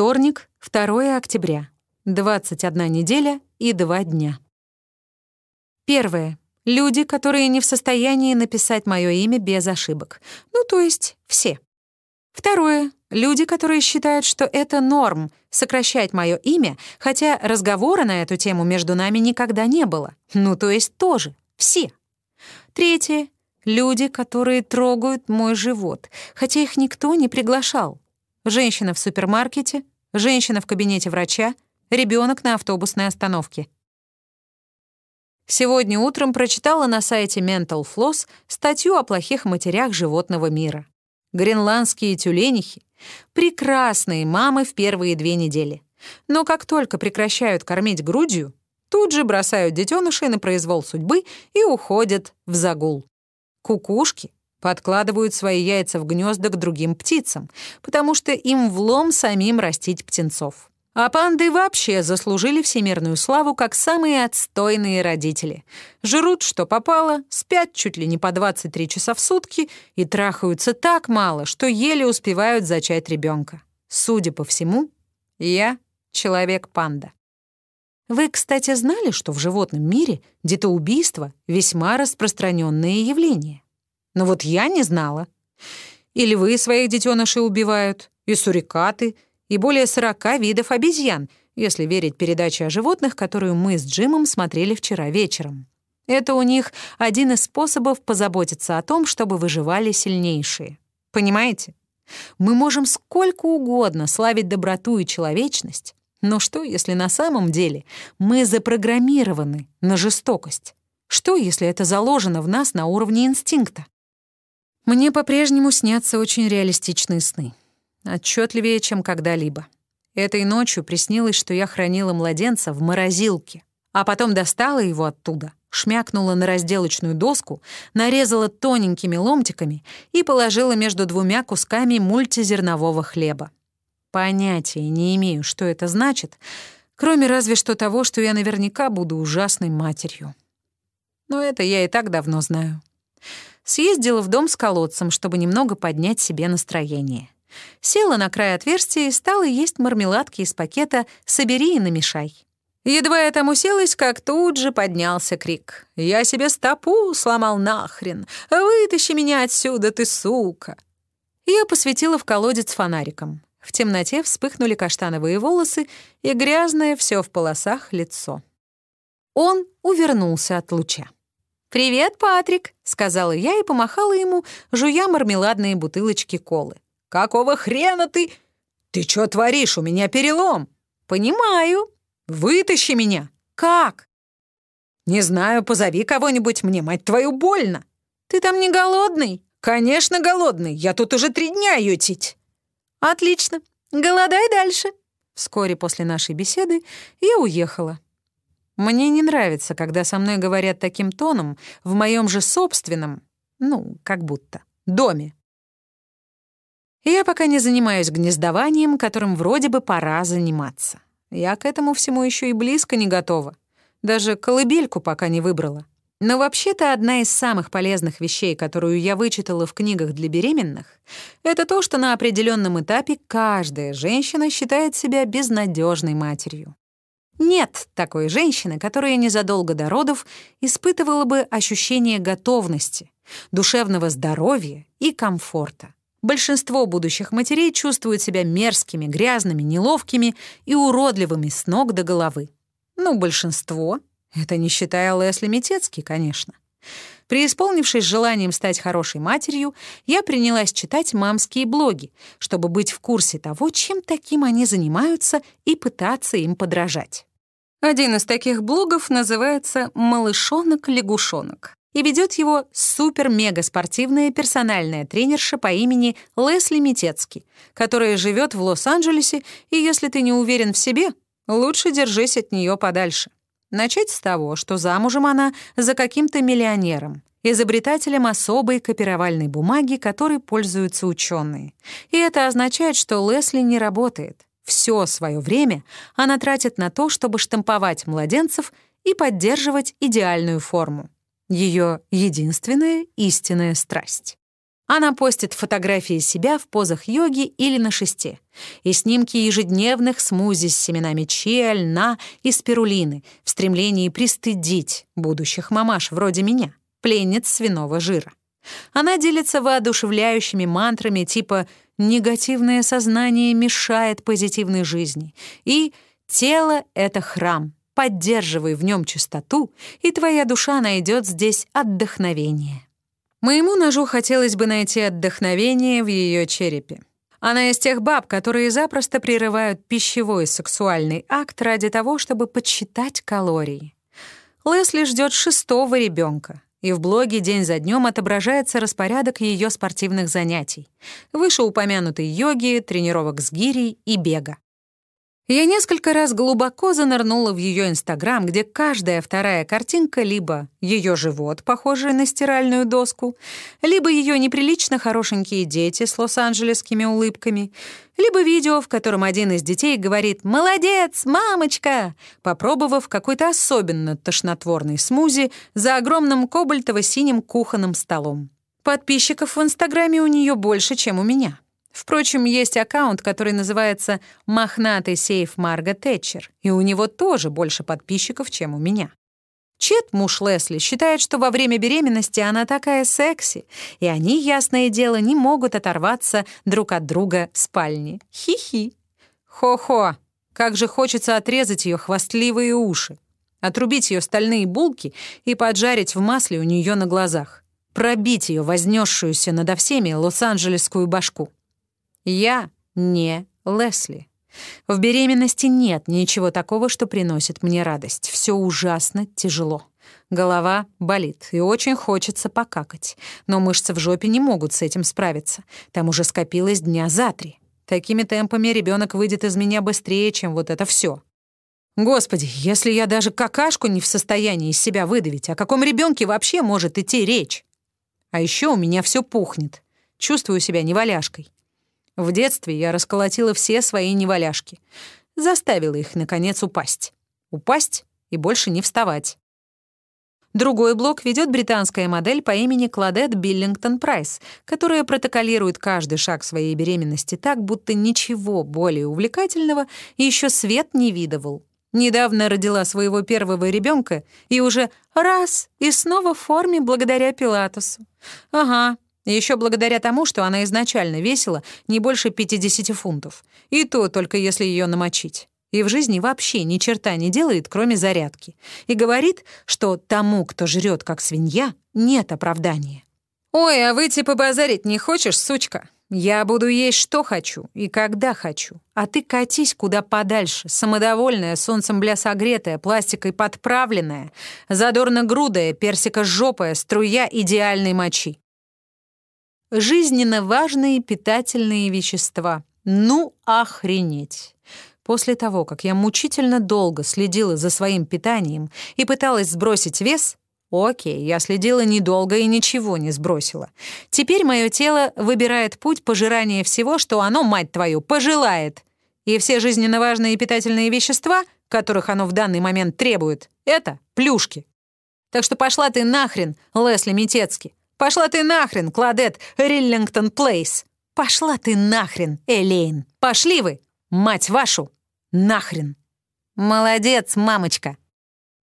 Вторник, 2 октября. 21 неделя и 2 дня. Первое. Люди, которые не в состоянии написать мое имя без ошибок. Ну, то есть все. Второе. Люди, которые считают, что это норм — сокращать мое имя, хотя разговора на эту тему между нами никогда не было. Ну, то есть тоже. Все. Третье. Люди, которые трогают мой живот, хотя их никто не приглашал. Женщина в супермаркете, женщина в кабинете врача, ребенок на автобусной остановке. Сегодня утром прочитала на сайте Mental Floss статью о плохих матерях животного мира. Гренландские тюленихи — прекрасные мамы в первые две недели. Но как только прекращают кормить грудью, тут же бросают детенышей на произвол судьбы и уходят в загул. Кукушки подкладывают свои яйца в гнезда к другим птицам, потому что им влом самим растить птенцов. А панды вообще заслужили всемирную славу как самые отстойные родители. Жрут, что попало, спят чуть ли не по 23 часа в сутки и трахаются так мало, что еле успевают зачать ребенка. Судя по всему, я человек-панда. Вы, кстати, знали, что в животном мире детоубийство — весьма распространенное явление? Но вот я не знала. Или вы своих детенышей убивают, и сурикаты — и более 40 видов обезьян, если верить передаче о животных, которую мы с Джимом смотрели вчера вечером. Это у них один из способов позаботиться о том, чтобы выживали сильнейшие. Понимаете? Мы можем сколько угодно славить доброту и человечность, но что, если на самом деле мы запрограммированы на жестокость? Что, если это заложено в нас на уровне инстинкта? Мне по-прежнему снятся очень реалистичные сны отчетливее, чем когда-либо. Этой ночью приснилось, что я хранила младенца в морозилке, а потом достала его оттуда, шмякнула на разделочную доску, нарезала тоненькими ломтиками и положила между двумя кусками мультизернового хлеба. Понятия не имею, что это значит, кроме разве что того, что я наверняка буду ужасной матерью. Но это я и так давно знаю. Съездила в дом с колодцем, чтобы немного поднять себе настроение. Села на край отверстия и стала есть мармеладки из пакета «Собери и намешай». Едва я там уселась, как тут же поднялся крик. «Я себе стопу сломал нахрен! Вытащи меня отсюда, ты сука!» Я посветила в колодец фонариком. В темноте вспыхнули каштановые волосы и грязное все в полосах лицо. Он увернулся от луча. «Привет, Патрик», — сказала я и помахала ему, жуя мармеладные бутылочки колы. «Какого хрена ты...» «Ты что творишь? У меня перелом!» «Понимаю. Вытащи меня!» «Как?» «Не знаю, позови кого-нибудь, мне, мать твою, больно!» «Ты там не голодный?» «Конечно, голодный. Я тут уже три дня ютить». «Отлично. Голодай дальше». Вскоре после нашей беседы я уехала. Мне не нравится, когда со мной говорят таким тоном в моем же собственном, ну, как будто, доме. Я пока не занимаюсь гнездованием, которым вроде бы пора заниматься. Я к этому всему еще и близко не готова. Даже колыбельку пока не выбрала. Но вообще-то одна из самых полезных вещей, которую я вычитала в книгах для беременных, это то, что на определенном этапе каждая женщина считает себя безнадежной матерью. Нет такой женщины, которая незадолго до родов испытывала бы ощущение готовности, душевного здоровья и комфорта. Большинство будущих матерей чувствуют себя мерзкими, грязными, неловкими и уродливыми с ног до головы. Ну, большинство. Это не считая Лесли Метецки, конечно. Преисполнившись желанием стать хорошей матерью, я принялась читать мамские блоги, чтобы быть в курсе того, чем таким они занимаются, и пытаться им подражать. Один из таких блогов называется «Малышонок-лягушонок» и ведет его супер-мега-спортивная персональная тренерша по имени Лесли Митецки, которая живет в Лос-Анджелесе, и если ты не уверен в себе, лучше держись от нее подальше. Начать с того, что замужем она за каким-то миллионером, изобретателем особой копировальной бумаги, которой пользуются ученые. И это означает, что Лесли не работает. Все свое время она тратит на то, чтобы штамповать младенцев и поддерживать идеальную форму ее единственная истинная страсть. Она постит фотографии себя в позах йоги или на шесте и снимки ежедневных смузи с семенами чиа, льна и спирулины в стремлении пристыдить будущих мамаш вроде меня, пленниц свиного жира. Она делится воодушевляющими мантрами типа «негативное сознание мешает позитивной жизни» и «тело — это храм, поддерживай в нем чистоту, и твоя душа найдет здесь отдохновение». Моему ножу хотелось бы найти отдохновение в ее черепе. Она из тех баб, которые запросто прерывают пищевой сексуальный акт ради того, чтобы подсчитать калории. Лесли ждет шестого ребенка, и в блоге день за днем отображается распорядок ее спортивных занятий, вышеупомянутой йоги, тренировок с гирей и бега. Я несколько раз глубоко занырнула в ее Инстаграм, где каждая вторая картинка либо ее живот, похожий на стиральную доску, либо ее неприлично хорошенькие дети с лос-анджелесскими улыбками, либо видео, в котором один из детей говорит «Молодец, мамочка!», попробовав какой-то особенно тошнотворный смузи за огромным кобальтово-синим кухонным столом. Подписчиков в Инстаграме у нее больше, чем у меня. Впрочем, есть аккаунт, который называется «Мохнатый сейф Марга Тэтчер», и у него тоже больше подписчиков, чем у меня. Чет, муж Лесли, считает, что во время беременности она такая секси, и они, ясное дело, не могут оторваться друг от друга в спальне. Хи-хи. Хо-хо, как же хочется отрезать ее хвастливые уши, отрубить ее стальные булки и поджарить в масле у нее на глазах, пробить ее вознесшуюся надо всеми лос-анджелесскую башку. Я не Лесли. В беременности нет ничего такого, что приносит мне радость. Все ужасно тяжело. Голова болит, и очень хочется покакать. Но мышцы в жопе не могут с этим справиться. Там уже скопилось дня за три. Такими темпами ребенок выйдет из меня быстрее, чем вот это все. Господи, если я даже какашку не в состоянии из себя выдавить, о каком ребенке вообще может идти речь? А еще у меня все пухнет. Чувствую себя неваляшкой. В детстве я расколотила все свои неваляшки. Заставила их, наконец, упасть. Упасть и больше не вставать. Другой блок ведет британская модель по имени Кладет Биллингтон Прайс, которая протоколирует каждый шаг своей беременности так, будто ничего более увлекательного еще свет не видывал. Недавно родила своего первого ребенка и уже раз и снова в форме благодаря Пилатусу. Ага, еще благодаря тому, что она изначально весила не больше 50 фунтов. И то только если ее намочить. И в жизни вообще ни черта не делает, кроме зарядки. И говорит, что тому, кто жрет как свинья, нет оправдания. «Ой, а выйти побазарить не хочешь, сучка? Я буду есть что хочу и когда хочу. А ты катись куда подальше, самодовольная, солнцем бля согретая, пластикой подправленная, задорно грудая, персика жопая, струя идеальной мочи жизненно важные питательные вещества. Ну, охренеть! После того, как я мучительно долго следила за своим питанием и пыталась сбросить вес, окей, я следила недолго и ничего не сбросила. Теперь мое тело выбирает путь пожирания всего, что оно, мать твою, пожелает. И все жизненно важные питательные вещества, которых оно в данный момент требует, это плюшки. Так что пошла ты нахрен, Лесли Митецки. Пошла ты нахрен, Кладет Риллингтон Плейс. Пошла ты нахрен, Элейн. Пошли вы, мать вашу, нахрен. Молодец, мамочка.